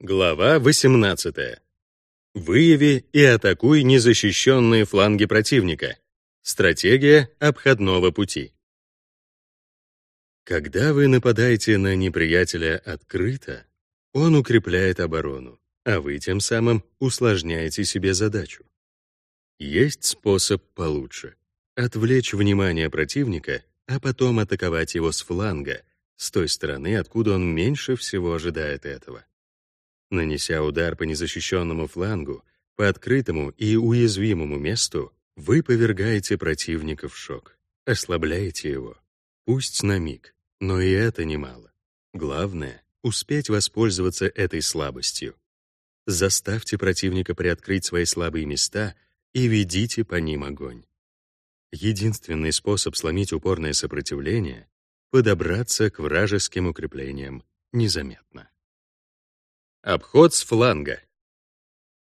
Глава 18. Выяви и атакуй незащищенные фланги противника. Стратегия обходного пути. Когда вы нападаете на неприятеля открыто, он укрепляет оборону, а вы тем самым усложняете себе задачу. Есть способ получше — отвлечь внимание противника, а потом атаковать его с фланга, с той стороны, откуда он меньше всего ожидает этого. Нанеся удар по незащищенному флангу, по открытому и уязвимому месту, вы повергаете противника в шок, ослабляете его. Пусть на миг, но и это немало. Главное — успеть воспользоваться этой слабостью. Заставьте противника приоткрыть свои слабые места и ведите по ним огонь. Единственный способ сломить упорное сопротивление — подобраться к вражеским укреплениям незаметно. Обход с фланга.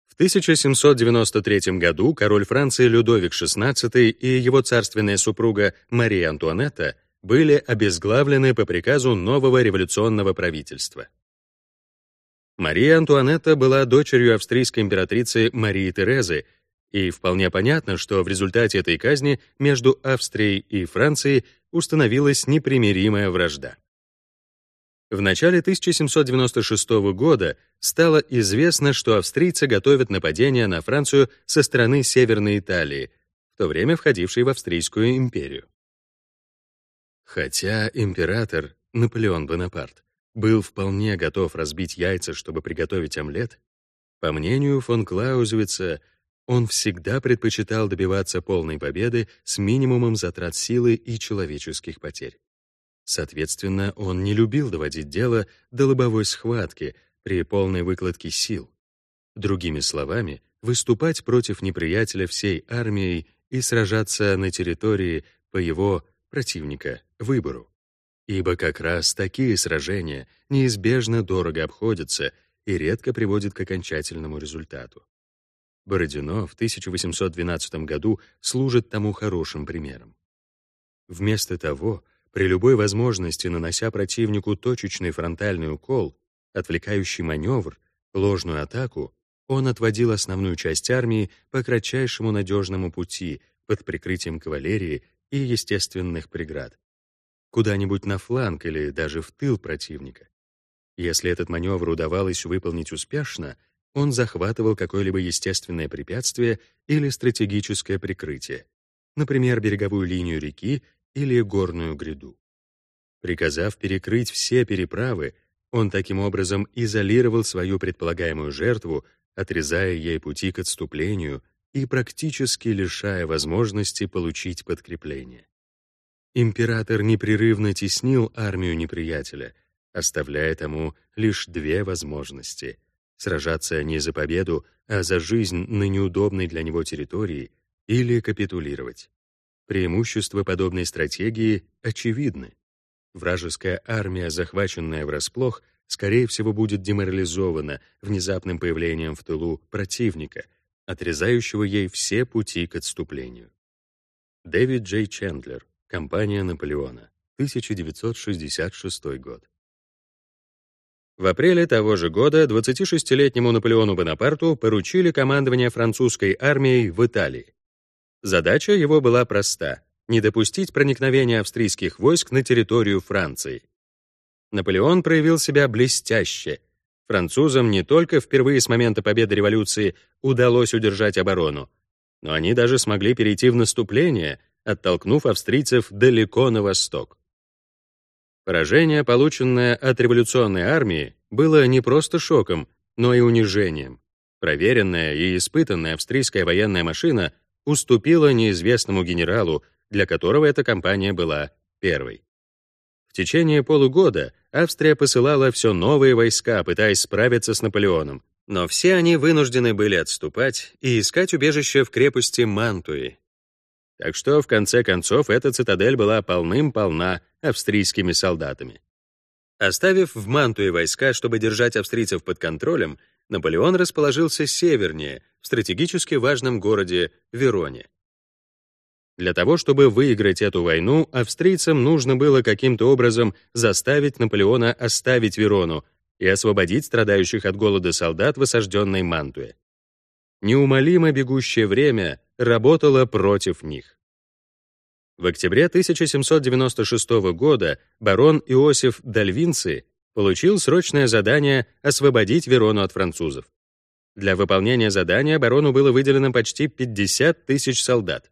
В 1793 году король Франции Людовик XVI и его царственная супруга Мария Антуанетта были обезглавлены по приказу нового революционного правительства. Мария Антуанетта была дочерью австрийской императрицы Марии Терезы, и вполне понятно, что в результате этой казни между Австрией и Францией установилась непримиримая вражда. В начале 1796 года стало известно, что австрийцы готовят нападение на Францию со стороны Северной Италии, в то время входившей в Австрийскую империю. Хотя император Наполеон Бонапарт был вполне готов разбить яйца, чтобы приготовить омлет, по мнению фон Клаузевица, он всегда предпочитал добиваться полной победы с минимумом затрат силы и человеческих потерь. Соответственно, он не любил доводить дело до лобовой схватки при полной выкладке сил. Другими словами, выступать против неприятеля всей армией и сражаться на территории по его противника выбору. Ибо как раз такие сражения неизбежно дорого обходятся и редко приводят к окончательному результату. Бородино в 1812 году служит тому хорошим примером. Вместо того, при любой возможности нанося противнику точечный фронтальный укол, отвлекающий маневр, ложную атаку, он отводил основную часть армии по кратчайшему надежному пути под прикрытием кавалерии и естественных преград, куда-нибудь на фланг или даже в тыл противника. Если этот маневр удавалось выполнить успешно, он захватывал какое-либо естественное препятствие или стратегическое прикрытие, например, береговую линию реки или горную гряду. Приказав перекрыть все переправы, он таким образом изолировал свою предполагаемую жертву, отрезая ей пути к отступлению и практически лишая возможности получить подкрепление. Император непрерывно теснил армию неприятеля, оставляя тому лишь две возможности — сражаться не за победу, а за жизнь на неудобной для него территории или капитулировать. Преимущества подобной стратегии очевидны. Вражеская армия, захваченная врасплох, скорее всего, будет деморализована внезапным появлением в тылу противника, отрезающего ей все пути к отступлению. Дэвид Джей Чендлер, компания Наполеона, 1966 год. В апреле того же года 26-летнему Наполеону Бонапарту поручили командование французской армией в Италии. Задача его была проста — не допустить проникновения австрийских войск на территорию Франции. Наполеон проявил себя блестяще. Французам не только впервые с момента победы революции удалось удержать оборону, но они даже смогли перейти в наступление, оттолкнув австрийцев далеко на восток. Поражение, полученное от революционной армии, было не просто шоком, но и унижением. Проверенная и испытанная австрийская военная машина уступила неизвестному генералу, для которого эта кампания была первой. В течение полугода Австрия посылала все новые войска, пытаясь справиться с Наполеоном, но все они вынуждены были отступать и искать убежище в крепости Мантуи. Так что, в конце концов, эта цитадель была полным-полна австрийскими солдатами. Оставив в Мантуе войска, чтобы держать австрийцев под контролем, Наполеон расположился севернее, в стратегически важном городе Вероне. Для того, чтобы выиграть эту войну, австрийцам нужно было каким-то образом заставить Наполеона оставить Верону, и освободить страдающих от голода солдат в осажденной Мантуе. Неумолимо бегущее время работало против них. В октябре 1796 года барон Иосиф Дальвинци получил срочное задание освободить Верону от французов. Для выполнения задания барону было выделено почти 50 тысяч солдат.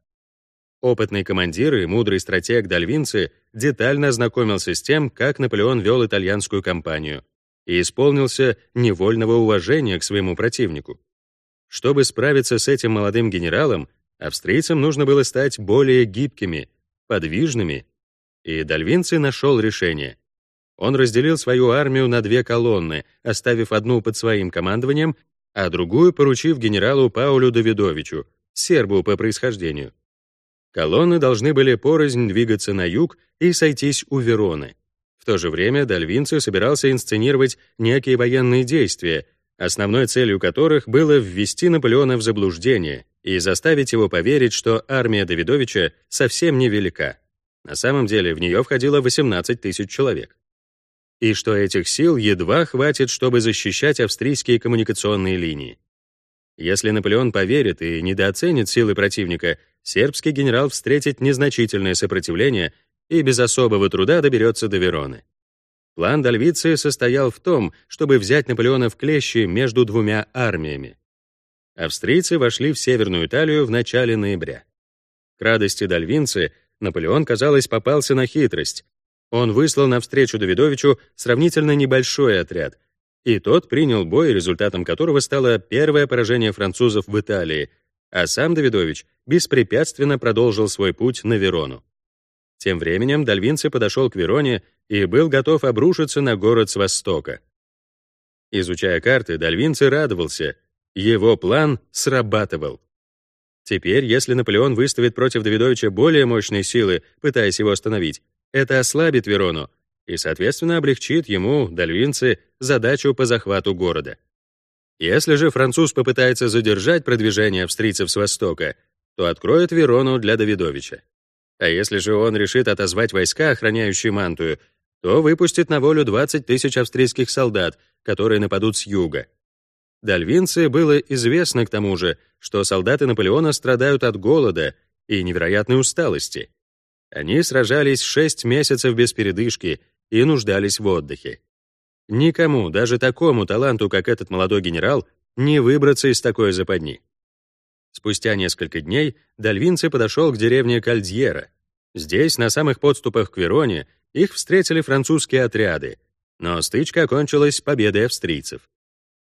Опытный командир и мудрый стратег Дальвинци детально ознакомился с тем, как Наполеон вел итальянскую кампанию, и исполнился невольного уважения к своему противнику. Чтобы справиться с этим молодым генералом, австрийцам нужно было стать более гибкими, подвижными, и Дальвинци нашел решение. Он разделил свою армию на две колонны, оставив одну под своим командованием, а другую поручив генералу Паулю Давидовичу, сербу по происхождению. Колонны должны были порознь двигаться на юг и сойтись у Вероны. В то же время Дальвинци собирался инсценировать некие военные действия, основной целью которых было ввести Наполеона в заблуждение и заставить его поверить, что армия Давидовича совсем невелика. На самом деле в нее входило 18 тысяч человек. И что этих сил едва хватит, чтобы защищать австрийские коммуникационные линии. Если Наполеон поверит и недооценит силы противника, сербский генерал встретит незначительное сопротивление и без особого труда доберется до Вероны. План Дальвиции состоял в том, чтобы взять Наполеона в клещи между двумя армиями. Австрийцы вошли в Северную Италию в начале ноября. К радости Дальвинцы Наполеон, казалось, попался на хитрость. Он выслал навстречу Давидовичу сравнительно небольшой отряд, и тот принял бой, результатом которого стало первое поражение французов в Италии, а сам Давидович беспрепятственно продолжил свой путь на Верону. Тем временем Дальвинци подошел к Вероне и был готов обрушиться на город с востока. Изучая карты, Дальвинци радовался. Его план срабатывал. Теперь, если Наполеон выставит против Давидовича более мощные силы, пытаясь его остановить, это ослабит Верону и, соответственно, облегчит ему, Дальвинци, задачу по захвату города. Если же француз попытается задержать продвижение австрийцев с востока, то откроет Верону для Давидовича. А если же он решит отозвать войска, охраняющие Мантую, то выпустит на волю 20 тысяч австрийских солдат, которые нападут с юга. Дальвинце было известно к тому же, что солдаты Наполеона страдают от голода и невероятной усталости. Они сражались 6 месяцев без передышки и нуждались в отдыхе. Никому, даже такому таланту, как этот молодой генерал, не выбраться из такой западни. Спустя несколько дней Дальвинци подошел к деревне Кальдьера. Здесь, на самых подступах к Вероне, их встретили французские отряды, но стычка окончилась победой австрийцев.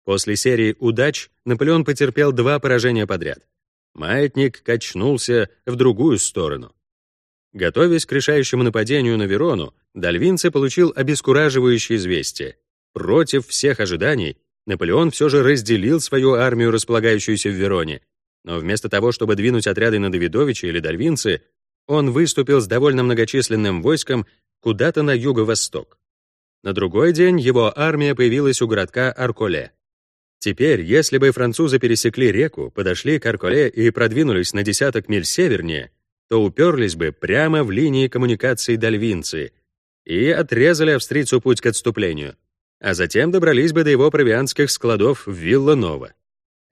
После серии удач Наполеон потерпел два поражения подряд. Маятник качнулся в другую сторону. Готовясь к решающему нападению на Верону, Дальвинце получил обескураживающее известие. Против всех ожиданий Наполеон все же разделил свою армию, располагающуюся в Вероне, но вместо того, чтобы двинуть отряды на Давидовича или Дальвинцы, он выступил с довольно многочисленным войском куда-то на юго-восток. На другой день его армия появилась у городка Арколе. Теперь, если бы французы пересекли реку, подошли к Арколе и продвинулись на десяток миль севернее, то уперлись бы прямо в линии коммуникации Дальвинцы и отрезали австрийцу путь к отступлению, а затем добрались бы до его провианских складов в Вилла-Нова.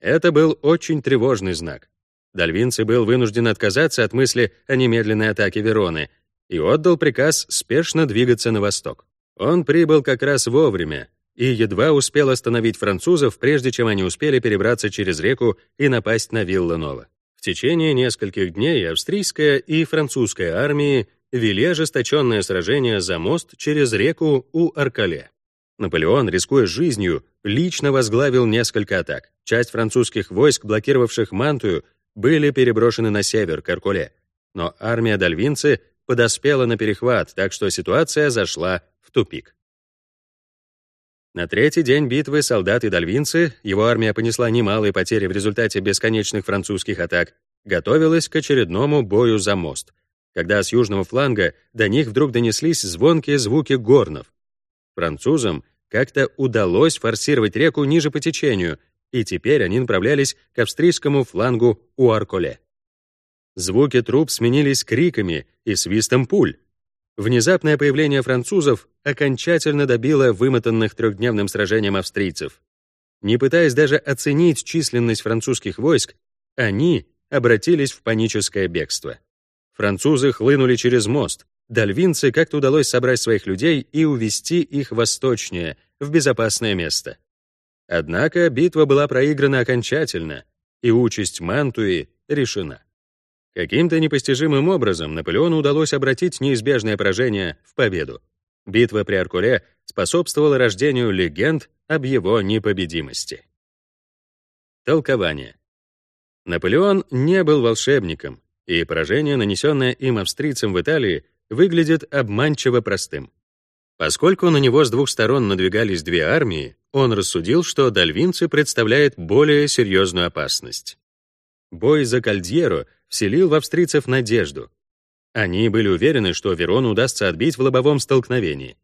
Это был очень тревожный знак. Дальвинци был вынужден отказаться от мысли о немедленной атаке Вероны и отдал приказ спешно двигаться на восток. Он прибыл как раз вовремя и едва успел остановить французов, прежде чем они успели перебраться через реку и напасть на Вилла-Нова. В течение нескольких дней австрийская и французская армии вели ожесточенное сражение за мост через реку у Аркале. Наполеон, рискуя жизнью, лично возглавил несколько атак. Часть французских войск, блокировавших Мантую, были переброшены на север, к Аркуле. Но армия Дальвинцы подоспела на перехват, так что ситуация зашла в тупик. На третий день битвы солдаты Дальвинцы, его армия понесла немалые потери в результате бесконечных французских атак, готовилась к очередному бою за мост, когда с южного фланга до них вдруг донеслись звонкие звуки горнов. Французам как-то удалось форсировать реку ниже по течению, и теперь они направлялись к австрийскому флангу у Арколе. Звуки труп сменились криками и свистом пуль. Внезапное появление французов окончательно добило вымотанных трехдневным сражением австрийцев. Не пытаясь даже оценить численность французских войск, они обратились в паническое бегство. Французы хлынули через мост. Дальвинцы как-то удалось собрать своих людей и увести их восточнее, в безопасное место. Однако битва была проиграна окончательно, и участь Мантуи решена. Каким-то непостижимым образом Наполеону удалось обратить неизбежное поражение в победу. Битва при Аркуле способствовала рождению легенд об его непобедимости. Толкование. Наполеон не был волшебником, и поражение, нанесенное им австрийцам в Италии, выглядит обманчиво простым. Поскольку на него с двух сторон надвигались две армии, он рассудил, что дальвинцы представляют более серьезную опасность. Бой за Кальдьеро вселил в австрийцев надежду. Они были уверены, что Верону удастся отбить в лобовом столкновении.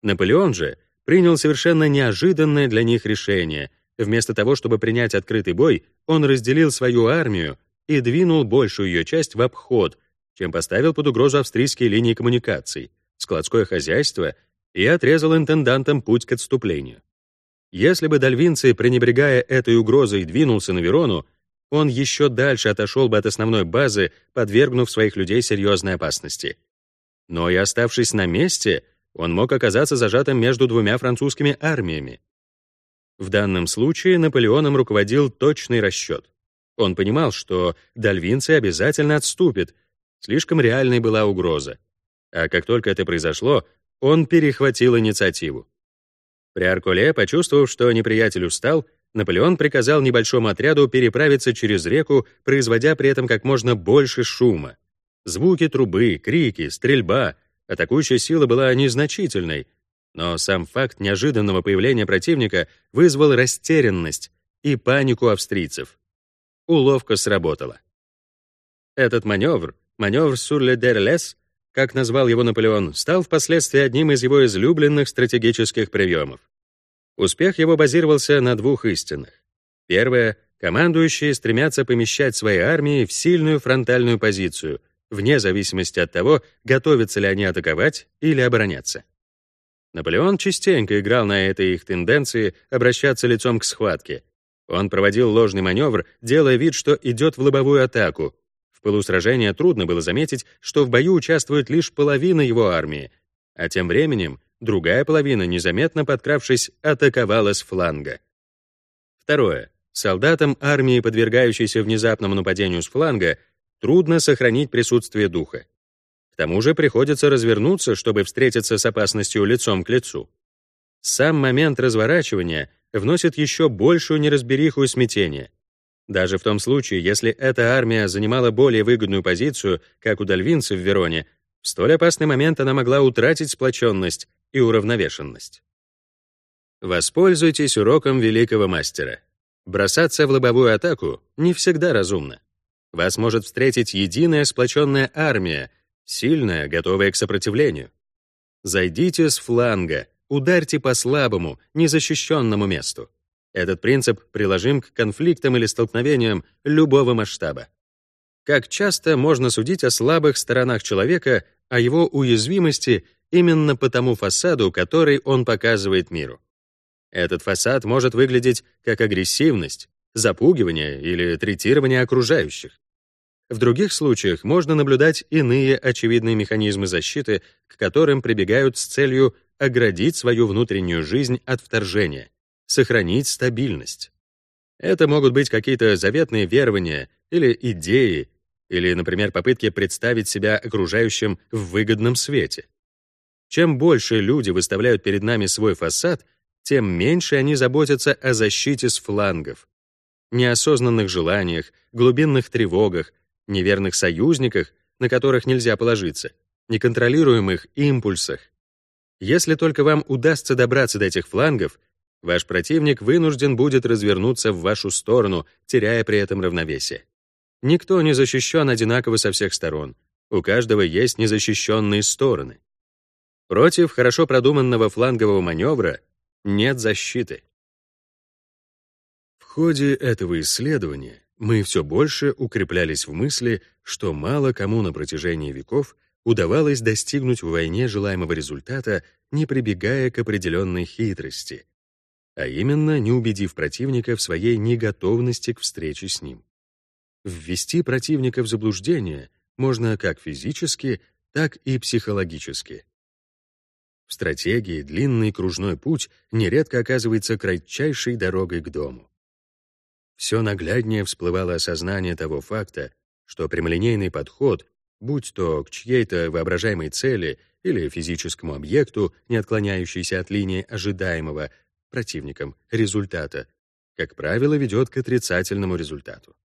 Наполеон же принял совершенно неожиданное для них решение. Вместо того, чтобы принять открытый бой, он разделил свою армию и двинул большую ее часть в обход, чем поставил под угрозу австрийские линии коммуникаций, складское хозяйство и отрезал интендантам путь к отступлению. Если бы дальвинцы, пренебрегая этой угрозой, двинулся на Верону, он еще дальше отошел бы от основной базы, подвергнув своих людей серьезной опасности. Но и оставшись на месте, он мог оказаться зажатым между двумя французскими армиями. В данном случае Наполеоном руководил точный расчет. Он понимал, что дальвинцы обязательно отступят, слишком реальной была угроза. А как только это произошло, он перехватил инициативу. При Аркуле, почувствовав, что неприятель устал, Наполеон приказал небольшому отряду переправиться через реку, производя при этом как можно больше шума. Звуки трубы, крики, стрельба. Атакующая сила была незначительной, но сам факт неожиданного появления противника вызвал растерянность и панику австрийцев. Уловка сработала. Этот маневр, маневр «Сур-ле-дер-лес», как назвал его Наполеон, стал впоследствии одним из его излюбленных стратегических приемов. Успех его базировался на двух истинах. Первое — командующие стремятся помещать свои армии в сильную фронтальную позицию, вне зависимости от того, готовятся ли они атаковать или обороняться. Наполеон частенько играл на этой их тенденции обращаться лицом к схватке. Он проводил ложный маневр, делая вид, что идет в лобовую атаку. В пылу сражения трудно было заметить, что в бою участвует лишь половина его армии, а тем временем другая половина, незаметно подкравшись, атаковала с фланга. Второе. Солдатам армии, подвергающейся внезапному нападению с фланга, трудно сохранить присутствие духа. К тому же приходится развернуться, чтобы встретиться с опасностью лицом к лицу. Сам момент разворачивания вносит еще большую неразбериху и смятение. Даже в том случае, если эта армия занимала более выгодную позицию, как у дальвинцев в Вероне, в столь опасный момент она могла утратить сплоченность и уравновешенность. Воспользуйтесь уроком великого мастера. Бросаться в лобовую атаку не всегда разумно. Вас может встретить единая сплоченная армия, сильная, готовая к сопротивлению. Зайдите с фланга, ударьте по слабому, незащищенному месту. Этот принцип приложим к конфликтам или столкновениям любого масштаба. Как часто можно судить о слабых сторонах человека, о его уязвимости именно по тому фасаду, который он показывает миру. Этот фасад может выглядеть как агрессивность, запугивание или третирование окружающих. В других случаях можно наблюдать иные очевидные механизмы защиты, к которым прибегают с целью оградить свою внутреннюю жизнь от вторжения, сохранить стабильность. Это могут быть какие-то заветные верования или идеи, или, например, попытки представить себя окружающим в выгодном свете. Чем больше люди выставляют перед нами свой фасад, тем меньше они заботятся о защите с флангов, неосознанных желаниях, глубинных тревогах, неверных союзниках, на которых нельзя положиться, неконтролируемых импульсах. Если только вам удастся добраться до этих флангов, ваш противник вынужден будет развернуться в вашу сторону, теряя при этом равновесие. Никто не защищен одинаково со всех сторон. У каждого есть незащищенные стороны. Против хорошо продуманного флангового маневра нет защиты. В ходе этого исследования мы все больше укреплялись в мысли, что мало кому на протяжении веков удавалось достигнуть в войне желаемого результата, не прибегая к определенной хитрости, а именно не убедив противника в своей неготовности к встрече с ним. Ввести противника в заблуждение можно как физически, так и психологически. В стратегии длинный кружной путь нередко оказывается кратчайшей дорогой к дому. Все нагляднее всплывало осознание того факта, что прямолинейный подход, будь то к чьей-то воображаемой цели или физическому объекту, не отклоняющийся от линии ожидаемого противником результата, как правило, ведет к отрицательному результату.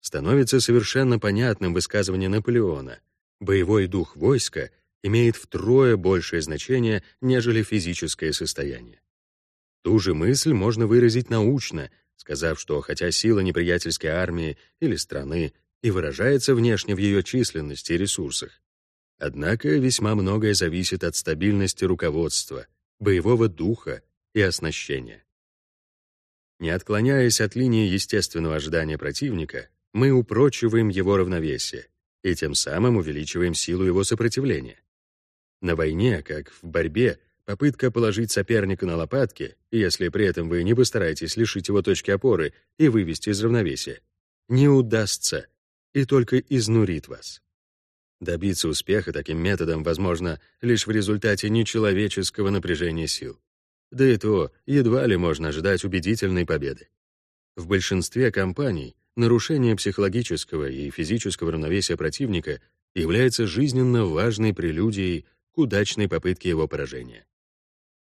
Становится совершенно понятным высказывание Наполеона «боевой дух войска имеет втрое большее значение, нежели физическое состояние». Ту же мысль можно выразить научно, сказав, что хотя сила неприятельской армии или страны и выражается внешне в ее численности и ресурсах, однако весьма многое зависит от стабильности руководства, боевого духа и оснащения. Не отклоняясь от линии естественного ожидания противника, мы упрочиваем его равновесие и тем самым увеличиваем силу его сопротивления. На войне, как в борьбе, попытка положить соперника на лопатки, если при этом вы не постараетесь лишить его точки опоры и вывести из равновесия, не удастся и только изнурит вас. Добиться успеха таким методом возможно лишь в результате нечеловеческого напряжения сил. Да и то едва ли можно ожидать убедительной победы. В большинстве компаний нарушение психологического и физического равновесия противника является жизненно важной прелюдией к удачной попытке его поражения.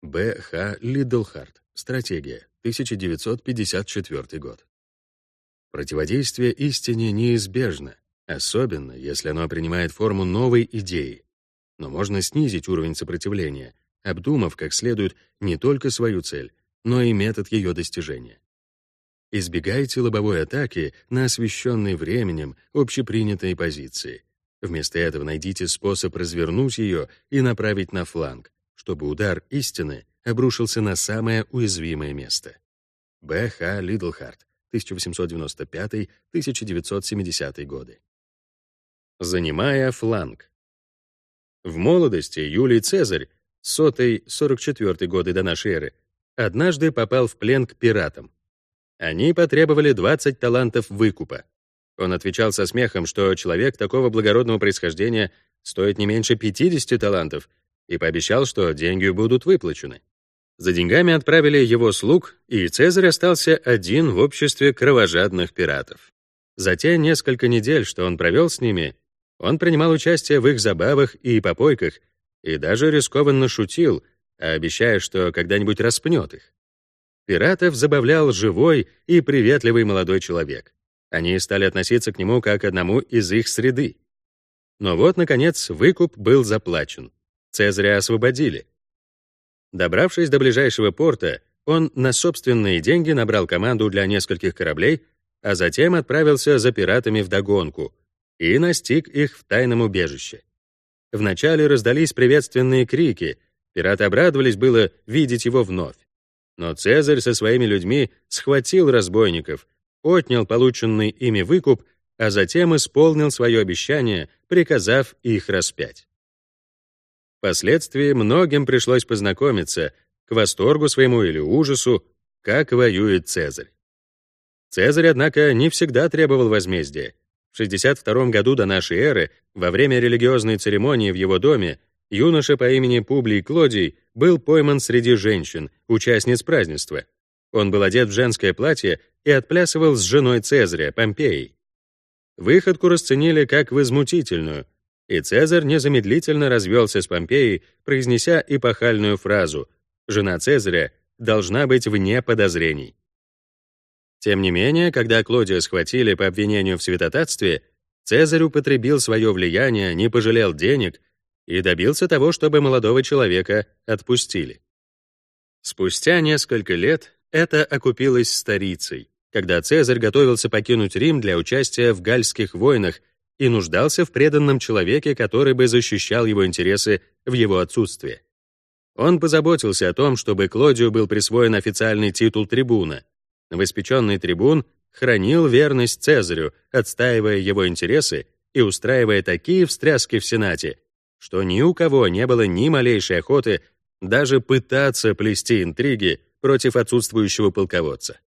Б. Х. Лиддлхарт. Стратегия. 1954 год. Противодействие истине неизбежно, особенно если оно принимает форму новой идеи. Но можно снизить уровень сопротивления, обдумав как следует не только свою цель, но и метод ее достижения. Избегайте лобовой атаки на освещенной временем общепринятой позиции. Вместо этого найдите способ развернуть ее и направить на фланг, чтобы удар истины обрушился на самое уязвимое место. Б. Х. Лидлхарт, 1895-1970 годы. Занимая фланг. В молодости Юлий Цезарь, сотый 44 годы до нашей эры, однажды попал в плен к пиратам. Они потребовали 20 талантов выкупа. Он отвечал со смехом, что человек такого благородного происхождения стоит не меньше 50 талантов, и пообещал, что деньги будут выплачены. За деньгами отправили его слуг, и Цезарь остался один в обществе кровожадных пиратов. За те несколько недель, что он провел с ними, он принимал участие в их забавах и попойках, и даже рискованно шутил, обещая, что когда-нибудь распнет их. Пиратов забавлял живой и приветливый молодой человек. Они стали относиться к нему как к одному из их среды. Но вот, наконец, выкуп был заплачен. Цезаря освободили. Добравшись до ближайшего порта, он на собственные деньги набрал команду для нескольких кораблей, а затем отправился за пиратами в догонку и настиг их в тайном убежище. Вначале раздались приветственные крики, пираты обрадовались было видеть его вновь. Но Цезарь со своими людьми схватил разбойников, отнял полученный ими выкуп, а затем исполнил свое обещание, приказав их распять. Впоследствии многим пришлось познакомиться, к восторгу своему или ужасу, как воюет Цезарь. Цезарь, однако, не всегда требовал возмездия. В 62 году до нашей эры, во время религиозной церемонии в его доме, юноша по имени Публий Клодий был пойман среди женщин, участниц празднества. Он был одет в женское платье и отплясывал с женой Цезаря, Помпеей. Выходку расценили как возмутительную, и Цезарь незамедлительно развелся с Помпеей, произнеся эпохальную фразу «Жена Цезаря должна быть вне подозрений». Тем не менее, когда Клодия схватили по обвинению в святотатстве, Цезарь употребил свое влияние, не пожалел денег и добился того, чтобы молодого человека отпустили. Спустя несколько лет это окупилось старицей, когда Цезарь готовился покинуть Рим для участия в гальских войнах и нуждался в преданном человеке, который бы защищал его интересы в его отсутствие. Он позаботился о том, чтобы Клодию был присвоен официальный титул трибуна. Новоиспеченный трибун хранил верность Цезарю, отстаивая его интересы и устраивая такие встряски в Сенате, что ни у кого не было ни малейшей охоты даже пытаться плести интриги против отсутствующего полководца.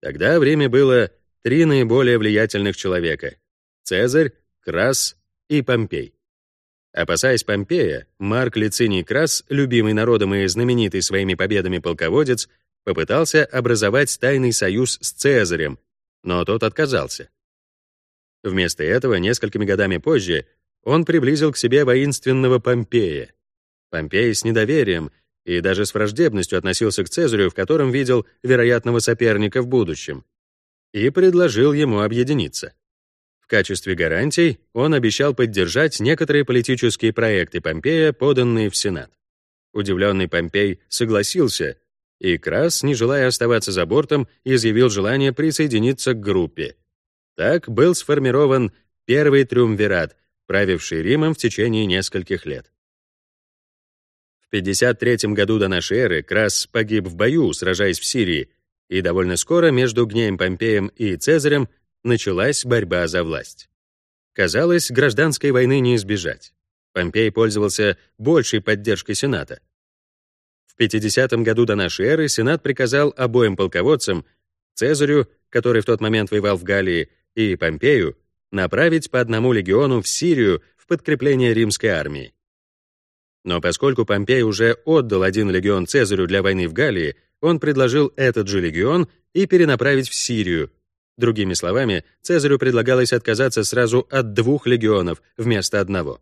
Тогда в Риме было три наиболее влиятельных человека — Цезарь, Крас и Помпей. Опасаясь Помпея, Марк Лициний Крас, любимый народом и знаменитый своими победами полководец, попытался образовать тайный союз с Цезарем, но тот отказался. Вместо этого, несколькими годами позже, он приблизил к себе воинственного Помпея. Помпей с недоверием и даже с враждебностью относился к Цезарю, в котором видел вероятного соперника в будущем, и предложил ему объединиться. В качестве гарантий он обещал поддержать некоторые политические проекты Помпея, поданные в Сенат. Удивленный Помпей согласился, и Крас, не желая оставаться за бортом, изъявил желание присоединиться к группе. Так был сформирован первый триумвират, правивший Римом в течение нескольких лет. В 53 году до нашей эры Крас погиб в бою, сражаясь в Сирии, и довольно скоро между Гнеем Помпеем и Цезарем началась борьба за власть. Казалось, гражданской войны не избежать. Помпей пользовался большей поддержкой Сената. В 50 году до нашей эры Сенат приказал обоим полководцам, Цезарю, который в тот момент воевал в Галлии, и Помпею, направить по одному легиону в Сирию в подкрепление римской армии. Но поскольку Помпей уже отдал один легион Цезарю для войны в Галлии, он предложил этот же легион и перенаправить в Сирию. Другими словами, Цезарю предлагалось отказаться сразу от двух легионов вместо одного.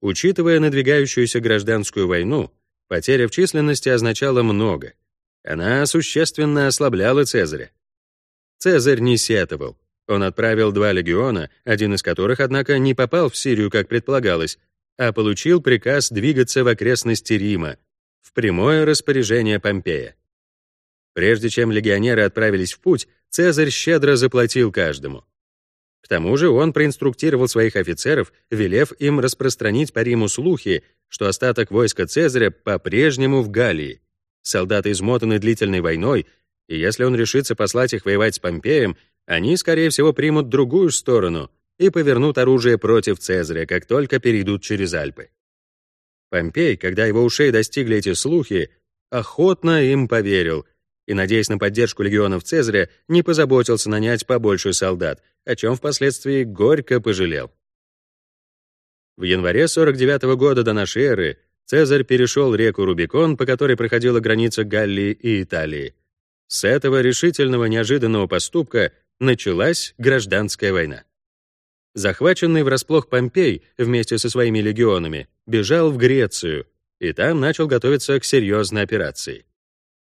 Учитывая надвигающуюся гражданскую войну, потеря в численности означала много. Она существенно ослабляла Цезаря. Цезарь не сетовал. Он отправил два легиона, один из которых, однако, не попал в Сирию, как предполагалось, а получил приказ двигаться в окрестности Рима, в прямое распоряжение Помпея. Прежде чем легионеры отправились в путь, Цезарь щедро заплатил каждому. К тому же он проинструктировал своих офицеров, велев им распространить по Риму слухи, что остаток войска Цезаря по-прежнему в Галлии. Солдаты измотаны длительной войной, и если он решится послать их воевать с Помпеем, они, скорее всего, примут другую сторону и повернут оружие против Цезаря, как только перейдут через Альпы. Помпей, когда его ушей достигли эти слухи, охотно им поверил и, надеясь на поддержку легионов Цезаря, не позаботился нанять побольше солдат, о чем впоследствии горько пожалел. В январе 49 -го года до нашей эры Цезарь перешел реку Рубикон, по которой проходила граница Галлии и Италии. С этого решительного неожиданного поступка началась гражданская война. Захваченный врасплох Помпей вместе со своими легионами бежал в Грецию и там начал готовиться к серьезной операции.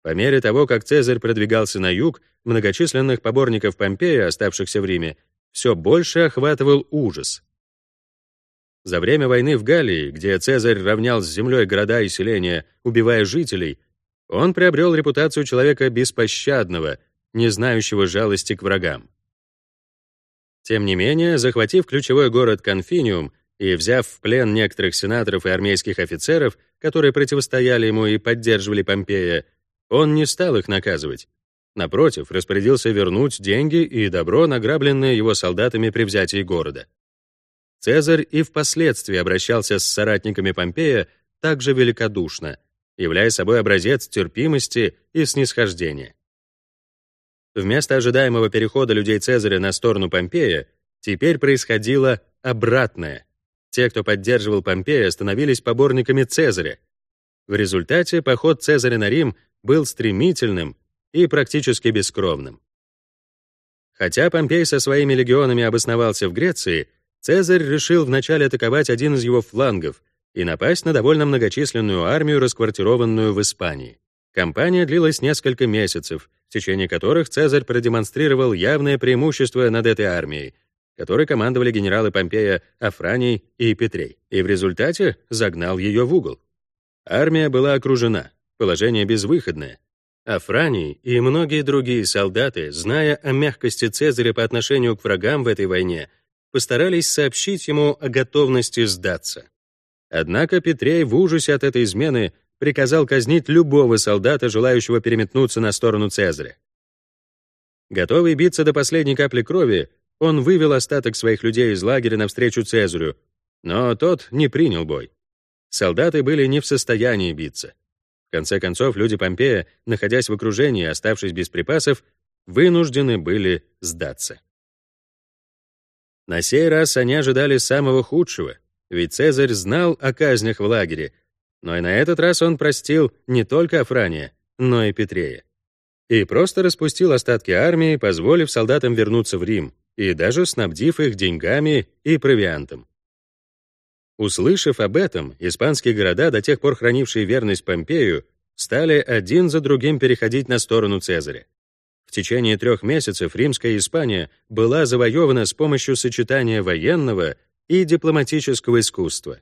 По мере того, как Цезарь продвигался на юг, многочисленных поборников Помпея, оставшихся в Риме, все больше охватывал ужас. За время войны в Галлии, где Цезарь равнял с землей города и селения, убивая жителей, он приобрел репутацию человека беспощадного, не знающего жалости к врагам. Тем не менее, захватив ключевой город Конфиниум и взяв в плен некоторых сенаторов и армейских офицеров, которые противостояли ему и поддерживали Помпея, он не стал их наказывать. Напротив, распорядился вернуть деньги и добро, награбленное его солдатами при взятии города. Цезарь и впоследствии обращался с соратниками Помпея также великодушно, являя собой образец терпимости и снисхождения. Вместо ожидаемого перехода людей Цезаря на сторону Помпея теперь происходило обратное. Те, кто поддерживал Помпея, становились поборниками Цезаря. В результате поход Цезаря на Рим был стремительным и практически бескровным. Хотя Помпей со своими легионами обосновался в Греции, Цезарь решил вначале атаковать один из его флангов и напасть на довольно многочисленную армию, расквартированную в Испании. Кампания длилась несколько месяцев, в течение которых Цезарь продемонстрировал явное преимущество над этой армией, которой командовали генералы Помпея Афраний и Петрей, и в результате загнал ее в угол. Армия была окружена, положение безвыходное. Афраний и многие другие солдаты, зная о мягкости Цезаря по отношению к врагам в этой войне, постарались сообщить ему о готовности сдаться. Однако Петрей в ужасе от этой измены приказал казнить любого солдата, желающего переметнуться на сторону Цезаря. Готовый биться до последней капли крови, он вывел остаток своих людей из лагеря навстречу Цезарю, Но тот не принял бой. Солдаты были не в состоянии биться. В конце концов, люди Помпея, находясь в окружении и оставшись без припасов, вынуждены были сдаться. На сей раз они ожидали самого худшего, ведь Цезарь знал о казнях в лагере, но и на этот раз он простил не только Афрания, но и Петрея. И просто распустил остатки армии, позволив солдатам вернуться в Рим, и даже снабдив их деньгами и провиантом. Услышав об этом, испанские города, до тех пор хранившие верность Помпею, стали один за другим переходить на сторону Цезаря. В течение трех месяцев римская Испания была завоевана с помощью сочетания военного и дипломатического искусства.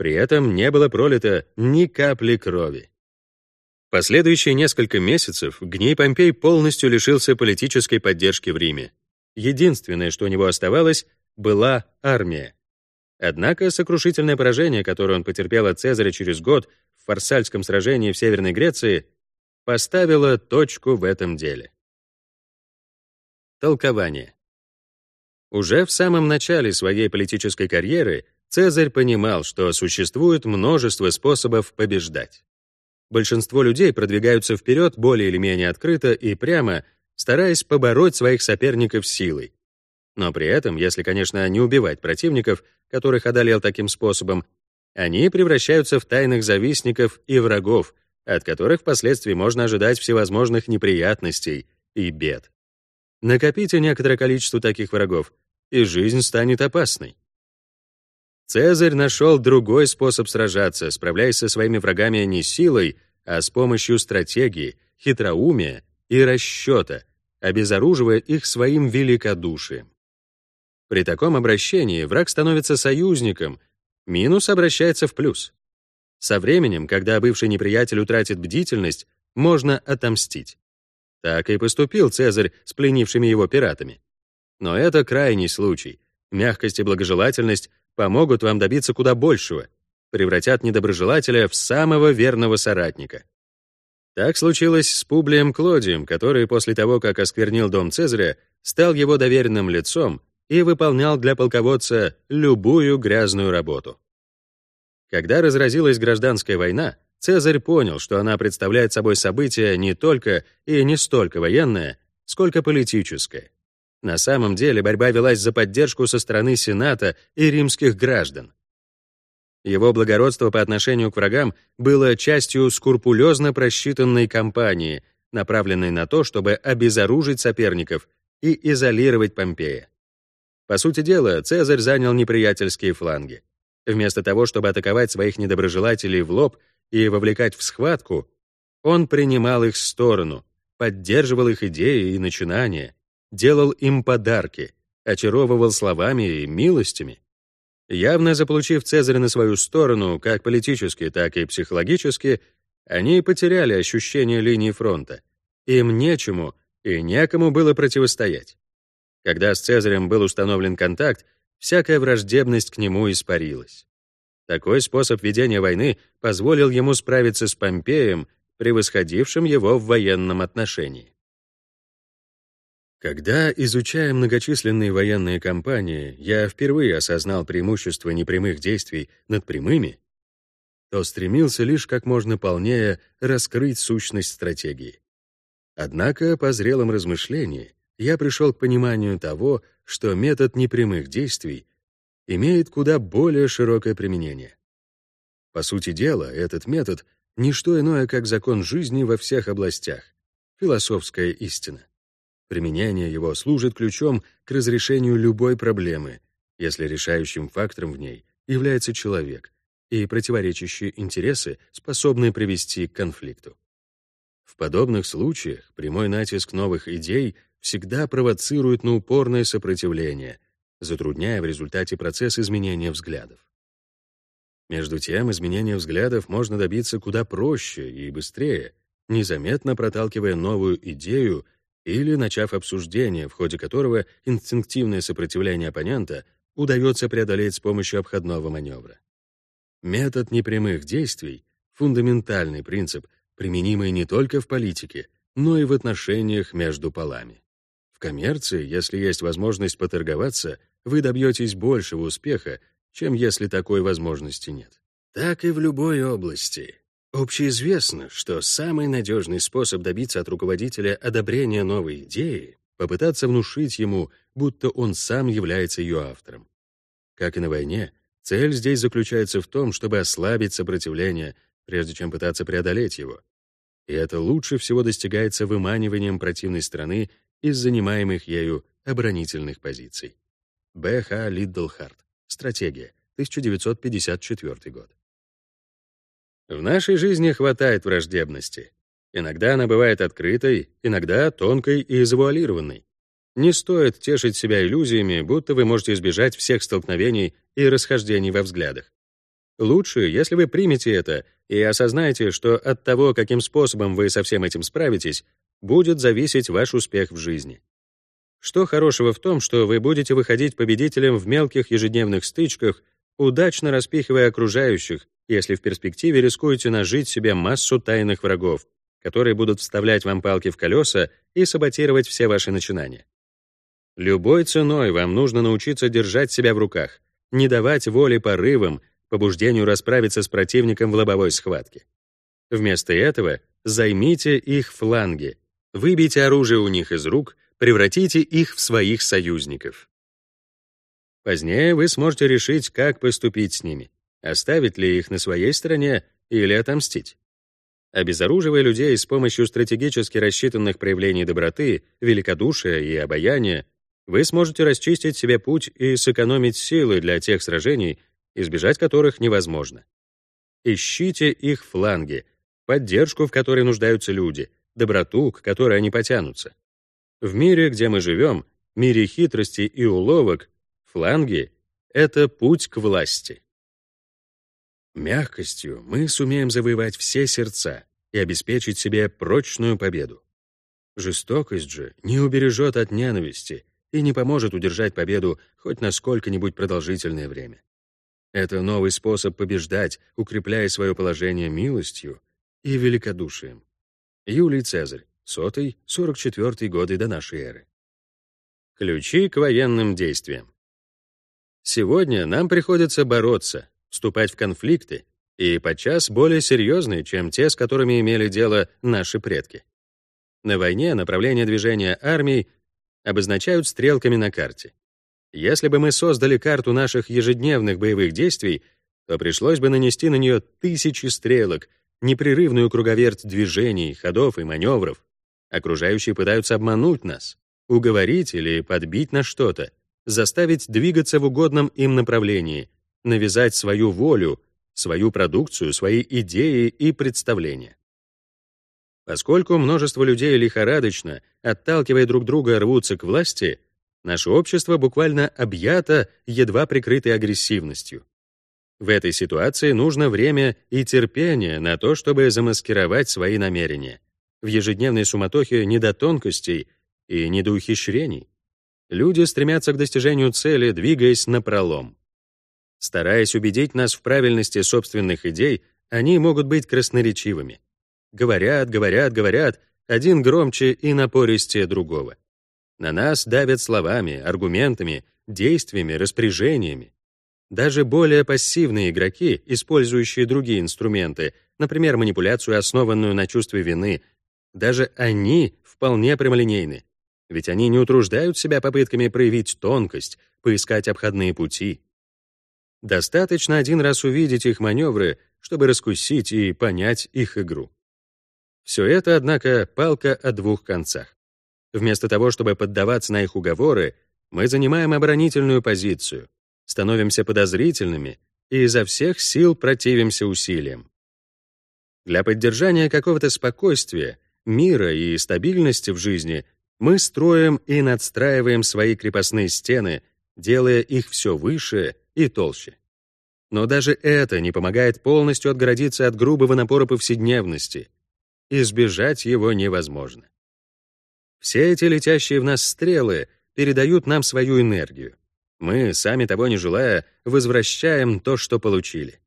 При этом не было пролито ни капли крови. Последующие несколько месяцев Гней Помпей полностью лишился политической поддержки в Риме. Единственное, что у него оставалось, была армия. Однако сокрушительное поражение, которое он потерпел от Цезаря через год в Фарсальском сражении в Северной Греции, поставило точку в этом деле. Толкование. Уже в самом начале своей политической карьеры Цезарь понимал, что существует множество способов побеждать. Большинство людей продвигаются вперед более или менее открыто и прямо, стараясь побороть своих соперников силой. Но при этом, если, конечно, не убивать противников, которых одолел таким способом, они превращаются в тайных завистников и врагов, от которых впоследствии можно ожидать всевозможных неприятностей и бед. Накопите некоторое количество таких врагов, и жизнь станет опасной. Цезарь нашел другой способ сражаться, справляясь со своими врагами не силой, а с помощью стратегии, хитроумия и расчета, обезоруживая их своим великодушием. При таком обращении враг становится союзником, минус обращается в плюс. Со временем, когда бывший неприятель утратит бдительность, можно отомстить. Так и поступил Цезарь с пленившими его пиратами. Но это крайний случай. Мягкость и благожелательность помогут вам добиться куда большего, превратят недоброжелателя в самого верного соратника. Так случилось с Публием Клодием, который после того, как осквернил дом Цезаря, стал его доверенным лицом и выполнял для полководца любую грязную работу. Когда разразилась гражданская война, Цезарь понял, что она представляет собой событие не только и не столько военное, сколько политическое. На самом деле борьба велась за поддержку со стороны Сената и римских граждан. Его благородство по отношению к врагам было частью скрупулезно просчитанной кампании, направленной на то, чтобы обезоружить соперников и изолировать Помпея. По сути дела, Цезарь занял неприятельские фланги. Вместо того, чтобы атаковать своих недоброжелателей в лоб и вовлекать в схватку, он принимал их сторону, поддерживал их идеи и начинания, делал им подарки, очаровывал словами и милостями. Явно заполучив Цезаря на свою сторону, как политически, так и психологически, они потеряли ощущение линии фронта. Им нечему и некому было противостоять. Когда с Цезарем был установлен контакт, всякая враждебность к нему испарилась. Такой способ ведения войны позволил ему справиться с Помпеем, превосходившим его в военном отношении. Когда, изучая многочисленные военные кампании, я впервые осознал преимущество непрямых действий над прямыми, то стремился лишь как можно полнее раскрыть сущность стратегии. Однако, по зрелом размышлении, я пришел к пониманию того, что метод непрямых действий имеет куда более широкое применение. По сути дела, этот метод — не что иное, как закон жизни во всех областях, философская истина. Применение его служит ключом к разрешению любой проблемы, если решающим фактором в ней является человек и противоречащие интересы, способные привести к конфликту. В подобных случаях прямой натиск новых идей всегда провоцирует на упорное сопротивление — затрудняя в результате процесс изменения взглядов. Между тем, изменения взглядов можно добиться куда проще и быстрее, незаметно проталкивая новую идею или начав обсуждение, в ходе которого инстинктивное сопротивление оппонента удается преодолеть с помощью обходного маневра. Метод непрямых действий — фундаментальный принцип, применимый не только в политике, но и в отношениях между полами. В коммерции, если есть возможность поторговаться, вы добьетесь большего успеха, чем если такой возможности нет. Так и в любой области. Общеизвестно, что самый надежный способ добиться от руководителя одобрения новой идеи — попытаться внушить ему, будто он сам является ее автором. Как и на войне, цель здесь заключается в том, чтобы ослабить сопротивление, прежде чем пытаться преодолеть его. И это лучше всего достигается выманиванием противной страны из занимаемых ею оборонительных позиций. Б. Х. Лиддлхарт. Стратегия. 1954 год. В нашей жизни хватает враждебности. Иногда она бывает открытой, иногда тонкой и завуалированной. Не стоит тешить себя иллюзиями, будто вы можете избежать всех столкновений и расхождений во взглядах. Лучше, если вы примете это и осознаете, что от того, каким способом вы со всем этим справитесь, будет зависеть ваш успех в жизни. Что хорошего в том, что вы будете выходить победителем в мелких ежедневных стычках, удачно распихивая окружающих если в перспективе рискуете нажить себе массу тайных врагов, которые будут вставлять вам палки в колеса и саботировать все ваши начинания. Любой ценой вам нужно научиться держать себя в руках, не давать воли порывам, побуждению расправиться с противником в лобовой схватке. Вместо этого займите их фланги, выбейте оружие у них из рук, превратите их в своих союзников. Позднее вы сможете решить, как поступить с ними. Оставить ли их на своей стороне или отомстить? Обезоруживая людей с помощью стратегически рассчитанных проявлений доброты, великодушия и обаяния, вы сможете расчистить себе путь и сэкономить силы для тех сражений, избежать которых невозможно. Ищите их фланги, поддержку, в которой нуждаются люди, доброту, к которой они потянутся. В мире, где мы живем, мире хитрости и уловок, фланги — это путь к власти. Мягкостью мы сумеем завоевать все сердца и обеспечить себе прочную победу. Жестокость же не убережет от ненависти и не поможет удержать победу хоть на сколько-нибудь продолжительное время. Это новый способ побеждать, укрепляя свое положение милостью и великодушием. Юлий Цезарь, сотый, 44 годы до нашей эры. Ключи к военным действиям. Сегодня нам приходится бороться, вступать в конфликты, и подчас более серьезные, чем те, с которыми имели дело наши предки. На войне направление движения армий обозначают стрелками на карте. Если бы мы создали карту наших ежедневных боевых действий, то пришлось бы нанести на нее тысячи стрелок, непрерывную круговерть движений, ходов и маневров. Окружающие пытаются обмануть нас, уговорить или подбить на что-то, заставить двигаться в угодном им направлении — навязать свою волю, свою продукцию, свои идеи и представления. Поскольку множество людей лихорадочно, отталкивая друг друга, рвутся к власти, наше общество буквально объято едва прикрытой агрессивностью. В этой ситуации нужно время и терпение на то, чтобы замаскировать свои намерения. В ежедневной суматохе не до тонкостей и не до ухищрений. Люди стремятся к достижению цели, двигаясь напролом. Стараясь убедить нас в правильности собственных идей, они могут быть красноречивыми. Говорят, говорят, говорят, один громче и напористее другого. На нас давят словами, аргументами, действиями, распоряжениями. Даже более пассивные игроки, использующие другие инструменты, например, манипуляцию, основанную на чувстве вины, даже они вполне прямолинейны, ведь они не утруждают себя попытками проявить тонкость, поискать обходные пути. Достаточно один раз увидеть их маневры, чтобы раскусить и понять их игру. Все это, однако, палка о двух концах. Вместо того, чтобы поддаваться на их уговоры, мы занимаем оборонительную позицию, становимся подозрительными и изо всех сил противимся усилиям. Для поддержания какого-то спокойствия, мира и стабильности в жизни мы строим и надстраиваем свои крепостные стены, делая их все выше и толще. Но даже это не помогает полностью отгородиться от грубого напора повседневности. Избежать его невозможно. Все эти летящие в нас стрелы передают нам свою энергию. Мы, сами того не желая, возвращаем то, что получили.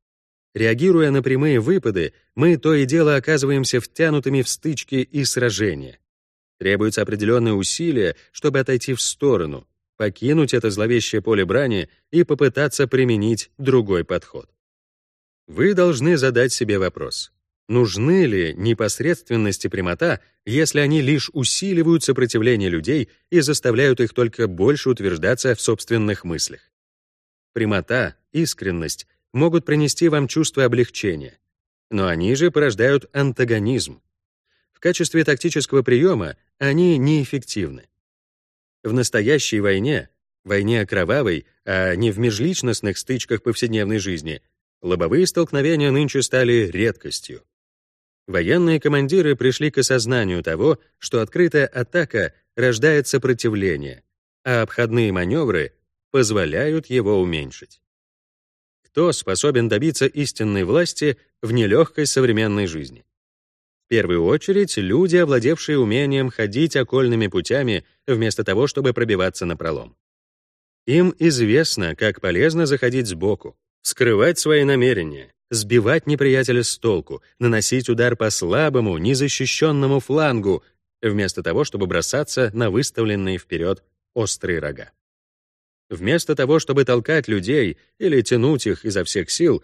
Реагируя на прямые выпады, мы то и дело оказываемся втянутыми в стычки и сражения. Требуется определенное усилие, чтобы отойти в сторону, покинуть это зловещее поле брани и попытаться применить другой подход. Вы должны задать себе вопрос. Нужны ли непосредственность и прямота, если они лишь усиливают сопротивление людей и заставляют их только больше утверждаться в собственных мыслях? Прямота, искренность могут принести вам чувство облегчения, но они же порождают антагонизм. В качестве тактического приема они неэффективны. В настоящей войне, войне кровавой, а не в межличностных стычках повседневной жизни, лобовые столкновения нынче стали редкостью. Военные командиры пришли к осознанию того, что открытая атака рождает сопротивление, а обходные маневры позволяют его уменьшить. Кто способен добиться истинной власти в нелегкой современной жизни? Первую очередь, люди, овладевшие умением ходить окольными путями вместо того, чтобы пробиваться на пролом. Им известно, как полезно заходить сбоку, скрывать свои намерения, сбивать неприятеля с толку, наносить удар по слабому, незащищенному флангу, вместо того, чтобы бросаться на выставленные вперед острые рога. Вместо того, чтобы толкать людей или тянуть их изо всех сил,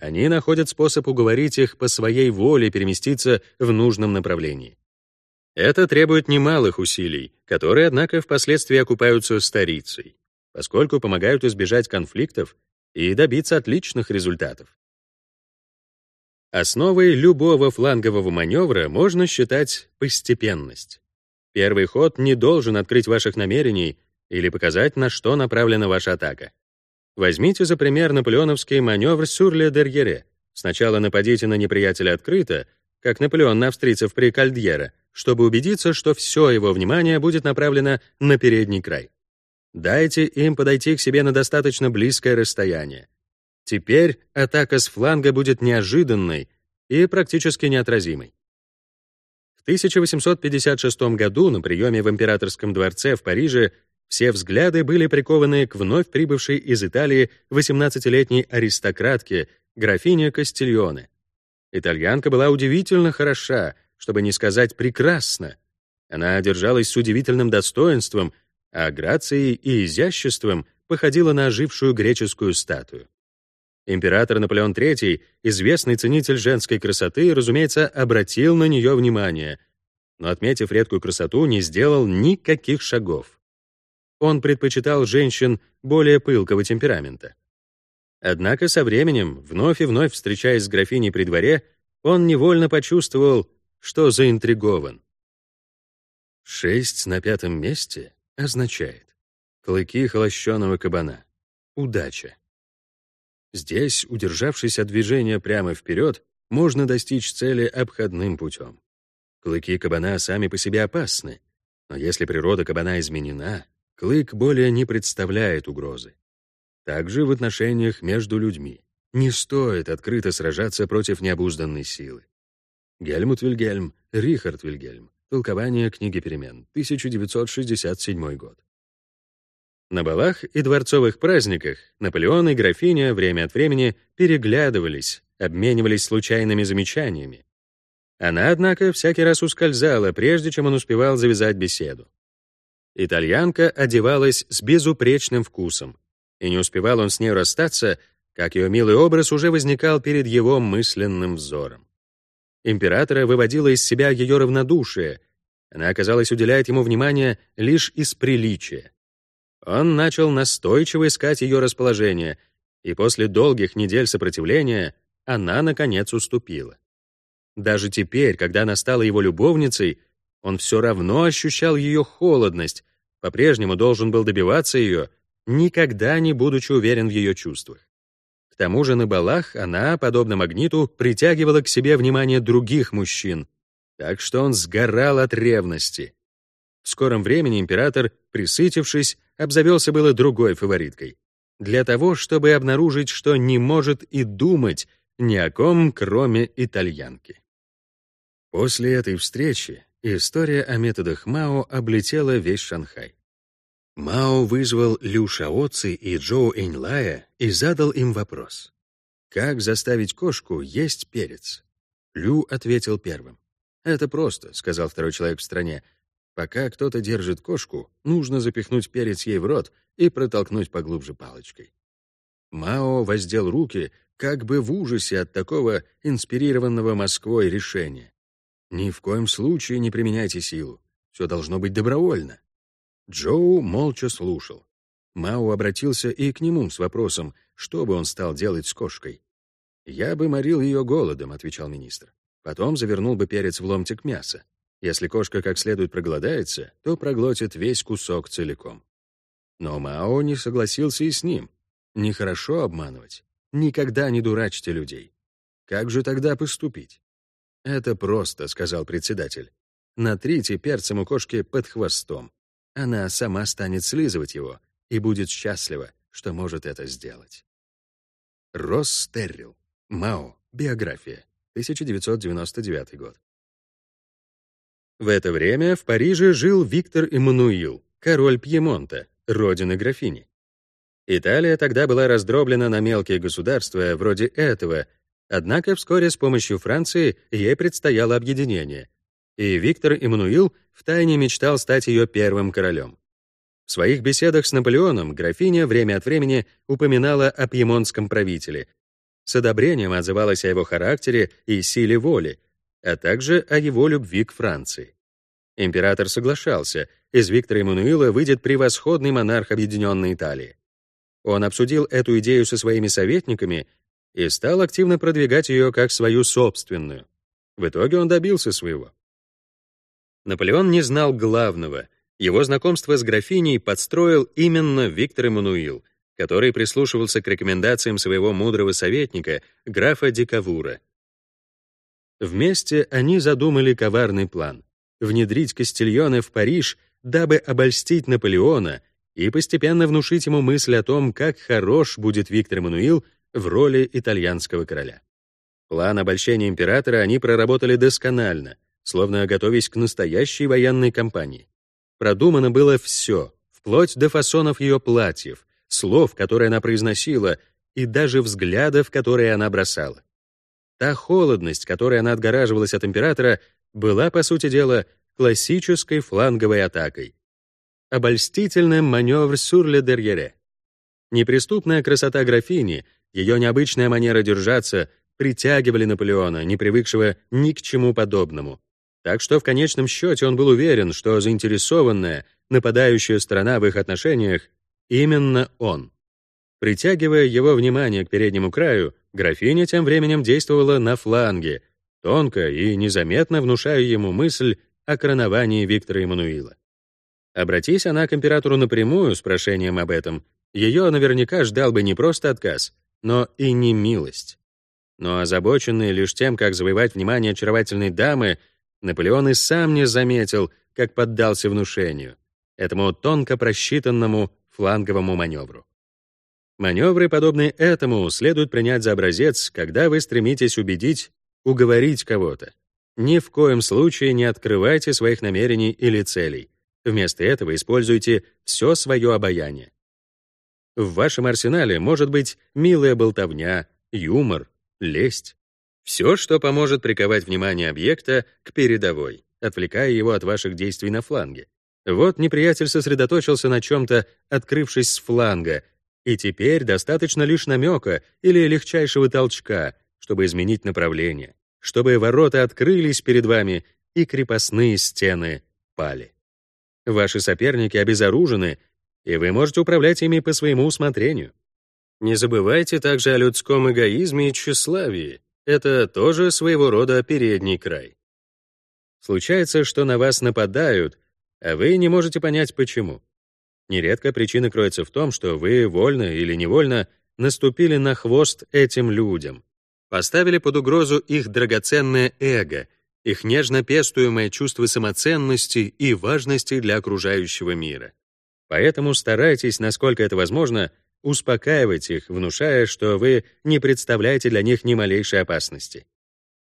они находят способ уговорить их по своей воле переместиться в нужном направлении. Это требует немалых усилий, которые, однако, впоследствии окупаются старицей, поскольку помогают избежать конфликтов и добиться отличных результатов. Основой любого флангового маневра можно считать постепенность. Первый ход не должен открыть ваших намерений или показать, на что направлена ваша атака. Возьмите за пример наполеоновский маневр Сюрле-Дерьере. Сначала нападите на неприятеля открыто, как Наполеон на австрийцев при Кальдьера, чтобы убедиться, что все его внимание будет направлено на передний край. Дайте им подойти к себе на достаточно близкое расстояние. Теперь атака с фланга будет неожиданной и практически неотразимой. В 1856 году на приеме в Императорском дворце в Париже все взгляды были прикованы к вновь прибывшей из Италии 18-летней аристократке, графине Кастильоне. Итальянка была удивительно хороша, чтобы не сказать прекрасна. Она держалась с удивительным достоинством, а грацией и изяществом походила на ожившую греческую статую. Император Наполеон III, известный ценитель женской красоты, разумеется, обратил на нее внимание, но, отметив редкую красоту, не сделал никаких шагов. Он предпочитал женщин более пылкого темперамента. Однако со временем, вновь и вновь встречаясь с графиней при дворе, он невольно почувствовал, что заинтригован. Шесть на пятом месте означает клыки холощеного кабана, удача. Здесь, удержавшись от движения прямо вперед, можно достичь цели обходным путем. Клыки кабана сами по себе опасны, но если природа кабана изменена, клык более не представляет угрозы. Также в отношениях между людьми. Не стоит открыто сражаться против необузданной силы. Гельмут Вильгельм, Рихард Вильгельм. Толкование книги перемен, 1967 год. На балах и дворцовых праздниках Наполеон и графиня время от времени переглядывались, обменивались случайными замечаниями. Она, однако, всякий раз ускользала, прежде чем он успевал завязать беседу. Итальянка одевалась с безупречным вкусом, и не успевал он с ней расстаться, как ее милый образ уже возникал перед его мысленным взором. Императора выводила из себя ее равнодушие, она, оказалось, уделяет ему внимание лишь из приличия. Он начал настойчиво искать ее расположение, и после долгих недель сопротивления она, наконец, уступила. Даже теперь, когда она стала его любовницей, он все равно ощущал ее холодность, по-прежнему должен был добиваться ее, никогда не будучи уверен в ее чувствах. К тому же на балах она, подобно магниту, притягивала к себе внимание других мужчин, так что он сгорал от ревности. В скором времени император, присытившись, обзавелся было другой фавориткой. Для того, чтобы обнаружить, что не может и думать ни о ком, кроме итальянки. После этой встречи история о методах Мао облетела весь Шанхай. Мао вызвал Лю Шаоци и Джоу Эньлая и задал им вопрос. «Как заставить кошку есть перец?» Лю ответил первым. «Это просто», — сказал второй человек в стране. Пока кто-то держит кошку, нужно запихнуть перец ей в рот и протолкнуть поглубже палочкой. Мао воздел руки, как бы в ужасе от такого инспирированного Москвой решения. Ни в коем случае не применяйте силу. Все должно быть добровольно. Джоу молча слушал. Мао обратился и к нему с вопросом, что бы он стал делать с кошкой. «Я бы морил ее голодом», — отвечал министр. «Потом завернул бы перец в ломтик мяса. Если кошка как следует проголодается, то проглотит весь кусок целиком». Но Мао не согласился и с ним. Нехорошо обманывать. Никогда не дурачьте людей. Как же тогда поступить? «Это просто», — сказал председатель. «Натрите перцем у кошки под хвостом. Она сама станет слизывать его и будет счастлива, что может это сделать». Росс Террил. Мао. Биография. 1999 год. В это время в Париже жил Виктор Эммануил, король Пьемонта, родины графини. Италия тогда была раздроблена на мелкие государства вроде этого, однако вскоре с помощью Франции ей предстояло объединение, и Виктор Эммануил втайне мечтал стать ее первым королем. В своих беседах с Наполеоном графиня время от времени упоминала о пьемонтском правителе, с одобрением отзывалась о его характере и силе воли, а также о его любви к Франции. Император соглашался, из Виктора Эммануила выйдет превосходный монарх Объединенной Италии. Он обсудил эту идею со своими советниками и стал активно продвигать ее как свою собственную. В итоге он добился своего. Наполеон не знал главного. Его знакомство с графиней подстроил именно Виктор Эммануил, который прислушивался к рекомендациям своего мудрого советника, графа Дикавура. Вместе они задумали коварный план — внедрить Кастильоне в Париж, дабы обольстить Наполеона и постепенно внушить ему мысль о том, как хорош будет Виктор Эммануил в роли итальянского короля. План обольщения императора они проработали досконально, словно готовясь к настоящей военной кампании. Продумано было все, вплоть до фасонов ее платьев, слов, которые она произносила, и даже взглядов, которые она бросала. Та холодность, которой она отгораживалась от императора, была, по сути дела, классической фланговой атакой. Обольстительный маневр сур-ле дерьере. Неприступная красота графини, ее необычная манера держаться притягивали Наполеона, не привыкшего ни к чему подобному. Так что в конечном счете он был уверен, что заинтересованная, нападающая сторона в их отношениях Именно он. Притягивая его внимание к переднему краю, графиня тем временем действовала на фланге, тонко и незаметно внушая ему мысль о короновании Виктора Эммануила. Обратись она к императору напрямую с прошением об этом, ее наверняка ждал бы не просто отказ, но и не милость. Но озабоченный лишь тем, как завоевать внимание очаровательной дамы, Наполеон и сам не заметил, как поддался внушению, этому тонко просчитанному фланговому маневру. Маневры, подобные этому, следует принять за образец, когда вы стремитесь убедить, уговорить кого-то. Ни в коем случае не открывайте своих намерений или целей. Вместо этого используйте все свое обаяние. В вашем арсенале может быть милая болтовня, юмор, лесть. Все, что поможет приковать внимание объекта к передовой, отвлекая его от ваших действий на фланге. Вот неприятель сосредоточился на чем-то, открывшись с фланга, и теперь достаточно лишь намека или легчайшего толчка, чтобы изменить направление, чтобы ворота открылись перед вами и крепостные стены пали. Ваши соперники обезоружены, и вы можете управлять ими по своему усмотрению. Не забывайте также о людском эгоизме и тщеславии. Это тоже своего рода передний край. Случается, что на вас нападают — а вы не можете понять, почему. Нередко причина кроется в том, что вы, вольно или невольно, наступили на хвост этим людям, поставили под угрозу их драгоценное эго, их нежно пестуемое чувство самоценности и важности для окружающего мира. Поэтому старайтесь, насколько это возможно, успокаивать их, внушая, что вы не представляете для них ни малейшей опасности.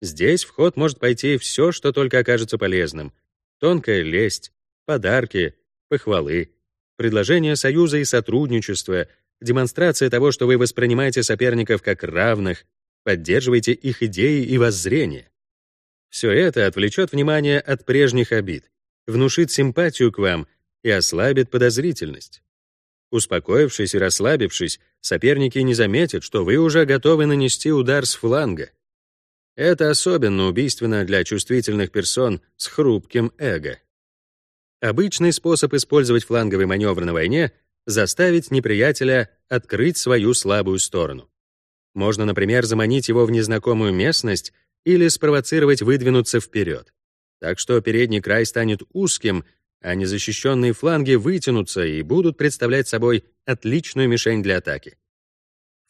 Здесь в ход может пойти все, что только окажется полезным. Тонкая лесть, подарки, похвалы, предложения союза и сотрудничества, демонстрация того, что вы воспринимаете соперников как равных, поддерживаете их идеи и воззрения. Все это отвлечет внимание от прежних обид, внушит симпатию к вам и ослабит подозрительность. Успокоившись и расслабившись, соперники не заметят, что вы уже готовы нанести удар с фланга. Это особенно убийственно для чувствительных персон с хрупким эго. Обычный способ использовать фланговый маневр на войне — заставить неприятеля открыть свою слабую сторону. Можно, например, заманить его в незнакомую местность или спровоцировать выдвинуться вперед. Так что передний край станет узким, а незащищенные фланги вытянутся и будут представлять собой отличную мишень для атаки.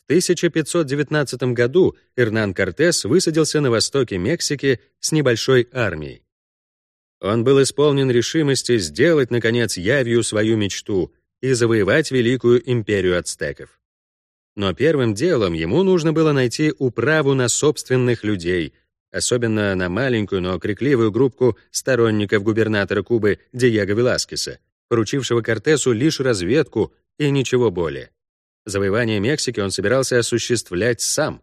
В 1519 году Эрнан Кортес высадился на востоке Мексики с небольшой армией. Он был исполнен решимости сделать, наконец, явью свою мечту и завоевать великую империю ацтеков. Но первым делом ему нужно было найти управу на собственных людей, особенно на маленькую, но крикливую группку сторонников губернатора Кубы Диего Веласкеса, поручившего Кортесу лишь разведку и ничего более. Завоевание Мексики он собирался осуществлять сам.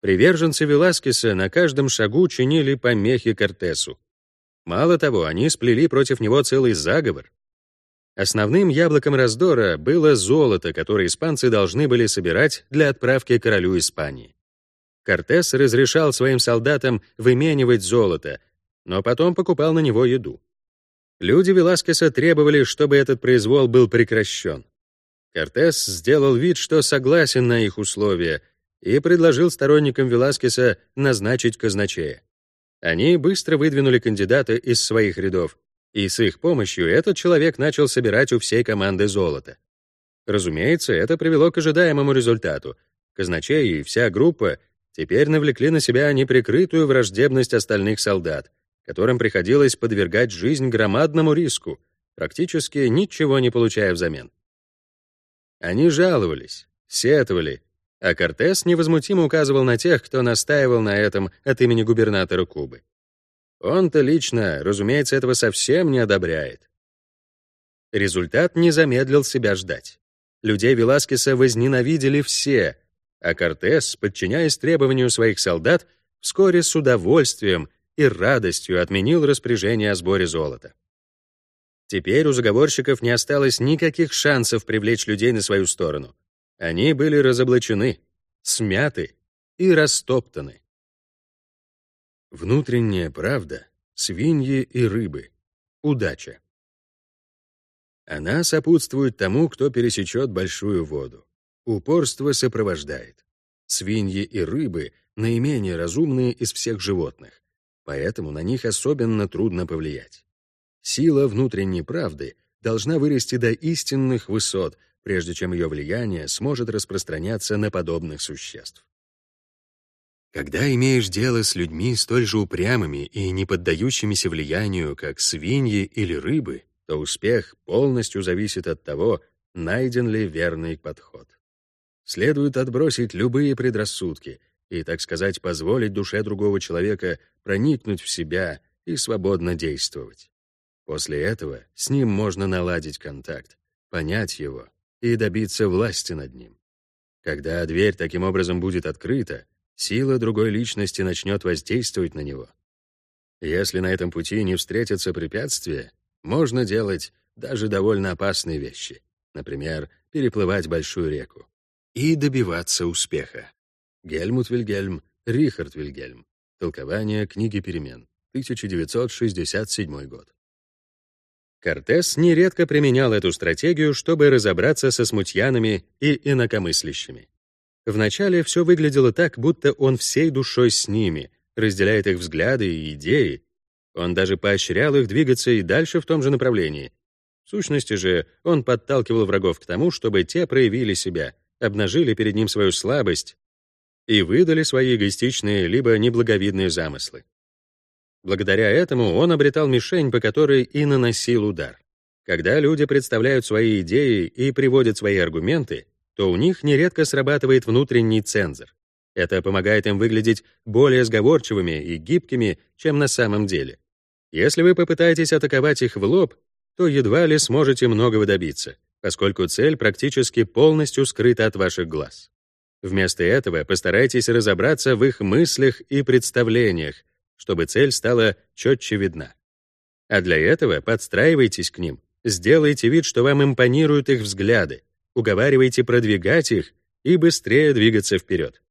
Приверженцы Веласкеса на каждом шагу чинили помехи Кортесу. Мало того, они сплели против него целый заговор. Основным яблоком раздора было золото, которое испанцы должны были собирать для отправки королю Испании. Кортес разрешал своим солдатам выменивать золото, но потом покупал на него еду. Люди Веласкеса требовали, чтобы этот произвол был прекращен. Кортес сделал вид, что согласен на их условия, и предложил сторонникам Веласкеса назначить казначея. Они быстро выдвинули кандидата из своих рядов, и с их помощью этот человек начал собирать у всей команды золото. Разумеется, это привело к ожидаемому результату. Казначей и вся группа теперь навлекли на себя неприкрытую враждебность остальных солдат, которым приходилось подвергать жизнь громадному риску, практически ничего не получая взамен. Они жаловались, сетовали, а Кортес невозмутимо указывал на тех, кто настаивал на этом от имени губернатора Кубы. Он-то лично, разумеется, этого совсем не одобряет. Результат не замедлил себя ждать. Людей Веласкеса возненавидели все, а Кортес, подчиняясь требованию своих солдат, вскоре с удовольствием и радостью отменил распоряжение о сборе золота. Теперь у заговорщиков не осталось никаких шансов привлечь людей на свою сторону. Они были разоблачены, смяты и растоптаны. Внутренняя правда, свиньи и рыбы. Удача. Она сопутствует тому, кто пересечет большую воду. Упорство сопровождает. Свиньи и рыбы — наименее разумные из всех животных, поэтому на них особенно трудно повлиять. Сила внутренней правды должна вырасти до истинных высот, прежде чем ее влияние сможет распространяться на подобных существ. Когда имеешь дело с людьми столь же упрямыми и не поддающимися влиянию, как свиньи или рыбы, то успех полностью зависит от того, найден ли верный подход. Следует отбросить любые предрассудки и, так сказать, позволить душе другого человека проникнуть в себя и свободно действовать. После этого с ним можно наладить контакт, понять его и добиться власти над ним. Когда дверь таким образом будет открыта, сила другой личности начнет воздействовать на него. Если на этом пути не встретятся препятствия, можно делать даже довольно опасные вещи, например, переплывать большую реку, и добиваться успеха. Гельмут Вильгельм, Рихард Вильгельм. Толкование книги перемен. 1967 год. Кортес нередко применял эту стратегию, чтобы разобраться со смутьянами и инакомыслящими. Вначале все выглядело так, будто он всей душой с ними, разделяет их взгляды и идеи. Он даже поощрял их двигаться и дальше в том же направлении. В сущности же, он подталкивал врагов к тому, чтобы те проявили себя, обнажили перед ним свою слабость и выдали свои эгоистичные либо неблаговидные замыслы. Благодаря этому он обретал мишень, по которой и наносил удар. Когда люди представляют свои идеи и приводят свои аргументы, то у них нередко срабатывает внутренний цензор. Это помогает им выглядеть более сговорчивыми и гибкими, чем на самом деле. Если вы попытаетесь атаковать их в лоб, то едва ли сможете многого добиться, поскольку цель практически полностью скрыта от ваших глаз. Вместо этого постарайтесь разобраться в их мыслях и представлениях, чтобы цель стала четче видна. А для этого подстраивайтесь к ним, сделайте вид, что вам импонируют их взгляды, уговаривайте продвигать их и быстрее двигаться вперед.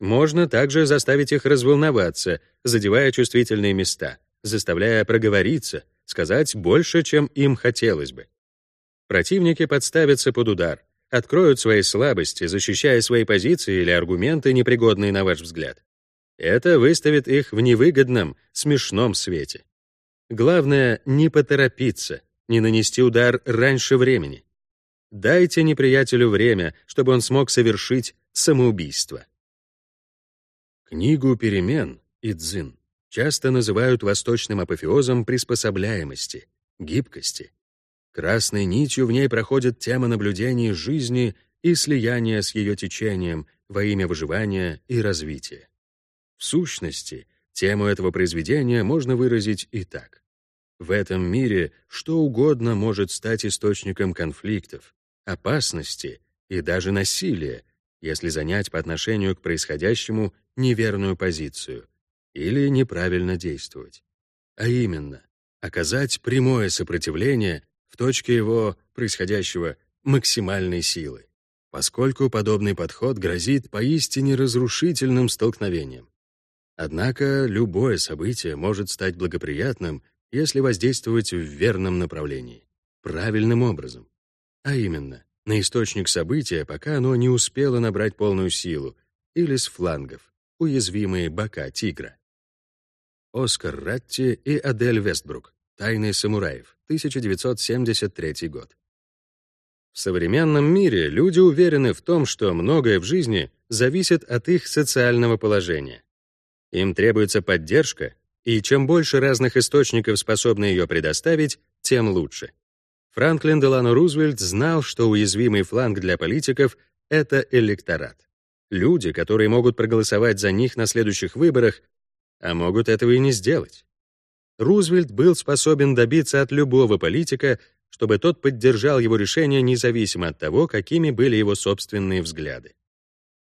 Можно также заставить их разволноваться, задевая чувствительные места, заставляя проговориться, сказать больше, чем им хотелось бы. Противники подставятся под удар, откроют свои слабости, защищая свои позиции или аргументы, непригодные на ваш взгляд. Это выставит их в невыгодном, смешном свете. Главное — не поторопиться, не нанести удар раньше времени. Дайте неприятелю время, чтобы он смог совершить самоубийство. Книгу перемен Идзин часто называют восточным апофеозом приспособляемости, гибкости. Красной нитью в ней проходит тема наблюдений жизни и слияния с ее течением во имя выживания и развития. В сущности, тему этого произведения можно выразить и так. В этом мире что угодно может стать источником конфликтов, опасности и даже насилия, если занять по отношению к происходящему неверную позицию или неправильно действовать. А именно, оказать прямое сопротивление в точке его происходящего максимальной силы, поскольку подобный подход грозит поистине разрушительным столкновением. Однако любое событие может стать благоприятным, если воздействовать в верном направлении, правильным образом. А именно, на источник события, пока оно не успело набрать полную силу, или с флангов, уязвимые бока тигра. Оскар Ратти и Адель Вестбрук. «Тайны самураев», 1973 год. В современном мире люди уверены в том, что многое в жизни зависит от их социального положения. Им требуется поддержка, и чем больше разных источников способны ее предоставить, тем лучше. Франклин Делано Рузвельт знал, что уязвимый фланг для политиков — это электорат. Люди, которые могут проголосовать за них на следующих выборах, а могут этого и не сделать. Рузвельт был способен добиться от любого политика, чтобы тот поддержал его решение независимо от того, какими были его собственные взгляды.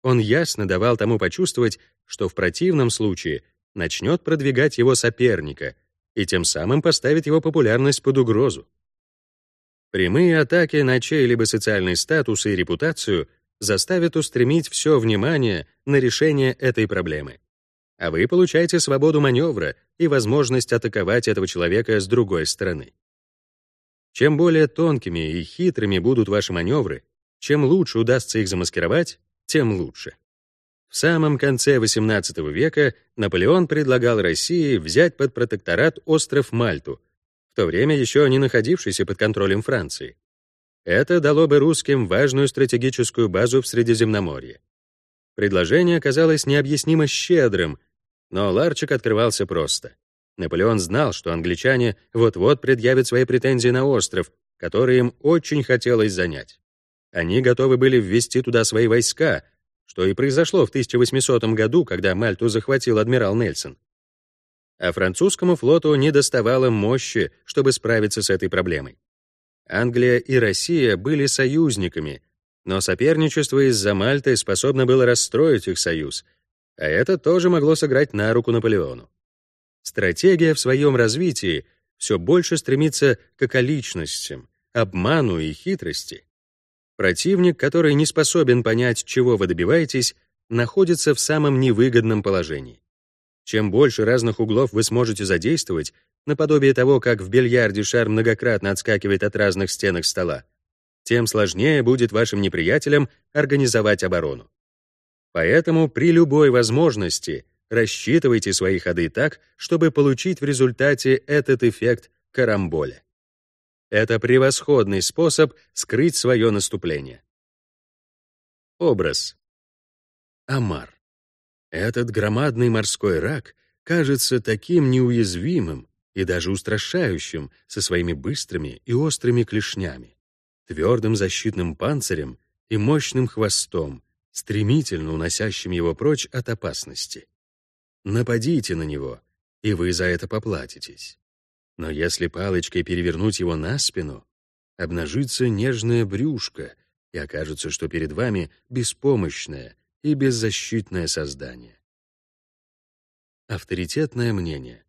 Он ясно давал тому почувствовать, что в противном случае начнет продвигать его соперника и тем самым поставит его популярность под угрозу. Прямые атаки на чей-либо социальный статус и репутацию заставят устремить все внимание на решение этой проблемы. А вы получаете свободу маневра и возможность атаковать этого человека с другой стороны. Чем более тонкими и хитрыми будут ваши маневры, чем лучше удастся их замаскировать, тем лучше. В самом конце XVIII века Наполеон предлагал России взять под протекторат остров Мальту, в то время еще не находившийся под контролем Франции. Это дало бы русским важную стратегическую базу в Средиземноморье. Предложение казалось необъяснимо щедрым, но ларчик открывался просто. Наполеон знал, что англичане вот-вот предъявят свои претензии на остров, который им очень хотелось занять. Они готовы были ввести туда свои войска, что и произошло в 1800 году, когда Мальту захватил адмирал Нельсон а французскому флоту не доставало мощи, чтобы справиться с этой проблемой. Англия и Россия были союзниками, но соперничество из-за Мальты способно было расстроить их союз, а это тоже могло сыграть на руку Наполеону. Стратегия в своем развитии все больше стремится к околичностям, обману и хитрости. Противник, который не способен понять, чего вы добиваетесь, находится в самом невыгодном положении. Чем больше разных углов вы сможете задействовать, наподобие того, как в бильярде шар многократно отскакивает от разных стенок стола, тем сложнее будет вашим неприятелям организовать оборону. Поэтому при любой возможности рассчитывайте свои ходы так, чтобы получить в результате этот эффект карамболя. Это превосходный способ скрыть свое наступление. Образ. Амар. Этот громадный морской рак кажется таким неуязвимым и даже устрашающим со своими быстрыми и острыми клешнями, твердым защитным панцирем и мощным хвостом, стремительно уносящим его прочь от опасности. Нападите на него, и вы за это поплатитесь. Но если палочкой перевернуть его на спину, обнажится нежное брюшко, и окажется, что перед вами беспомощное, и беззащитное создание. Авторитетное мнение.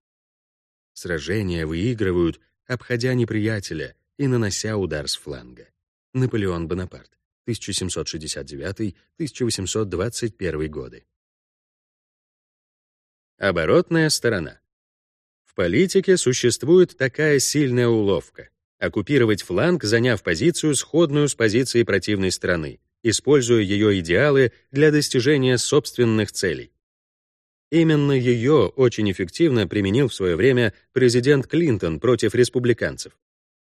Сражения выигрывают, обходя неприятеля и нанося удар с фланга. Наполеон Бонапарт, 1769-1821 годы. Оборотная сторона. В политике существует такая сильная уловка — оккупировать фланг, заняв позицию, сходную с позицией противной стороны, используя ее идеалы для достижения собственных целей. Именно ее очень эффективно применил в свое время президент Клинтон против республиканцев.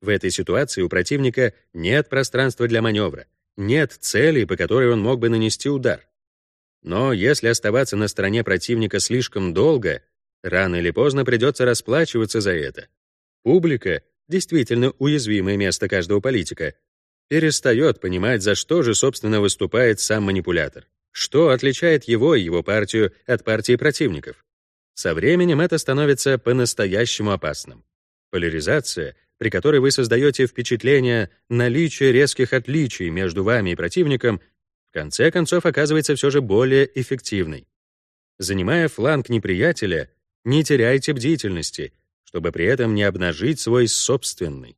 В этой ситуации у противника нет пространства для маневра, нет цели, по которой он мог бы нанести удар. Но если оставаться на стороне противника слишком долго, рано или поздно придется расплачиваться за это. Публика, действительно уязвимое место каждого политика, перестает понимать, за что же, собственно, выступает сам манипулятор. Что отличает его и его партию от партии противников? Со временем это становится по-настоящему опасным. Поляризация, при которой вы создаете впечатление наличия резких отличий между вами и противником, в конце концов оказывается все же более эффективной. Занимая фланг неприятеля, не теряйте бдительности, чтобы при этом не обнажить свой собственный.